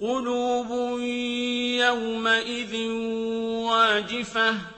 قُلُوبٌ يَوْمَئِذٍ وَاجِفَةٌ